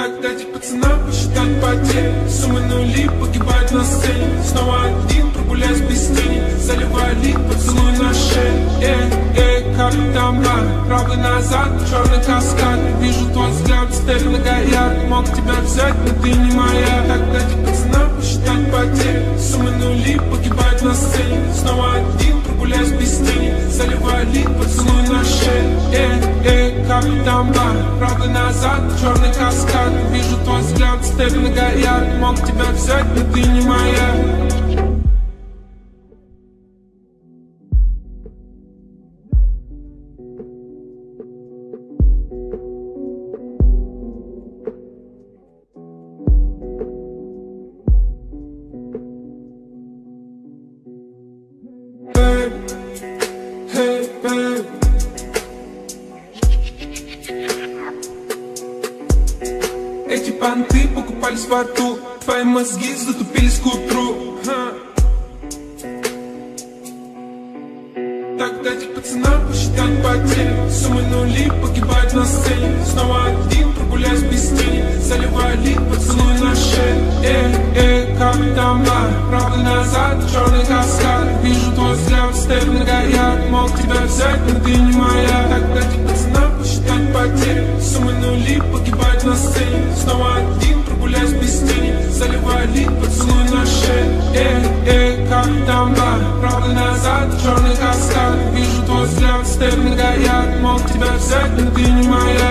Так дайте пацанам посчитать потери. Суммы нули погибают на сцене. Снова один прогуляюсь без тени. Заливаю лик, поцелуй на шее. Эй, эй, как там бар Правый назад, черный каскад Вижу твой взгляд, степь многоярд Мог тебя взять, но ты не моя. Так дайте пацанам посчитать потери. Суммы нули погибают на сцене. Снова один прогуляюсь без тени. Заливаю лик, поцелуй на шее. Эй, эй, как там бар Правый назад, черный каскад. Вижу твой взгляд, степь многоярд Мог тебя взять, но ты не моя. Babe, hey babe Эти понты покупались во рту Твои мозги затупились к утру. Ха. Так дайте пацанам посчитать потери Суммы нули погибают на сцене. Снова один прогуляюсь без тени. Заливаю лик, поцелуй на шее Эй, эй, как там Правый назад, черный каскад. Вижу твой взгляд, степь многоярд Мог тебя взять, но ты не моя. Так дайте пацанам посчитать потери Суммы нули погибают на сцене Снова один прогуляюсь без тени Заливаю лик, поцелуй на шее. Эй, эй, как там бар Правый назад, черный каскад. Вижу твой взгляд, степь многоярд Мог тебя взять, но ты не моя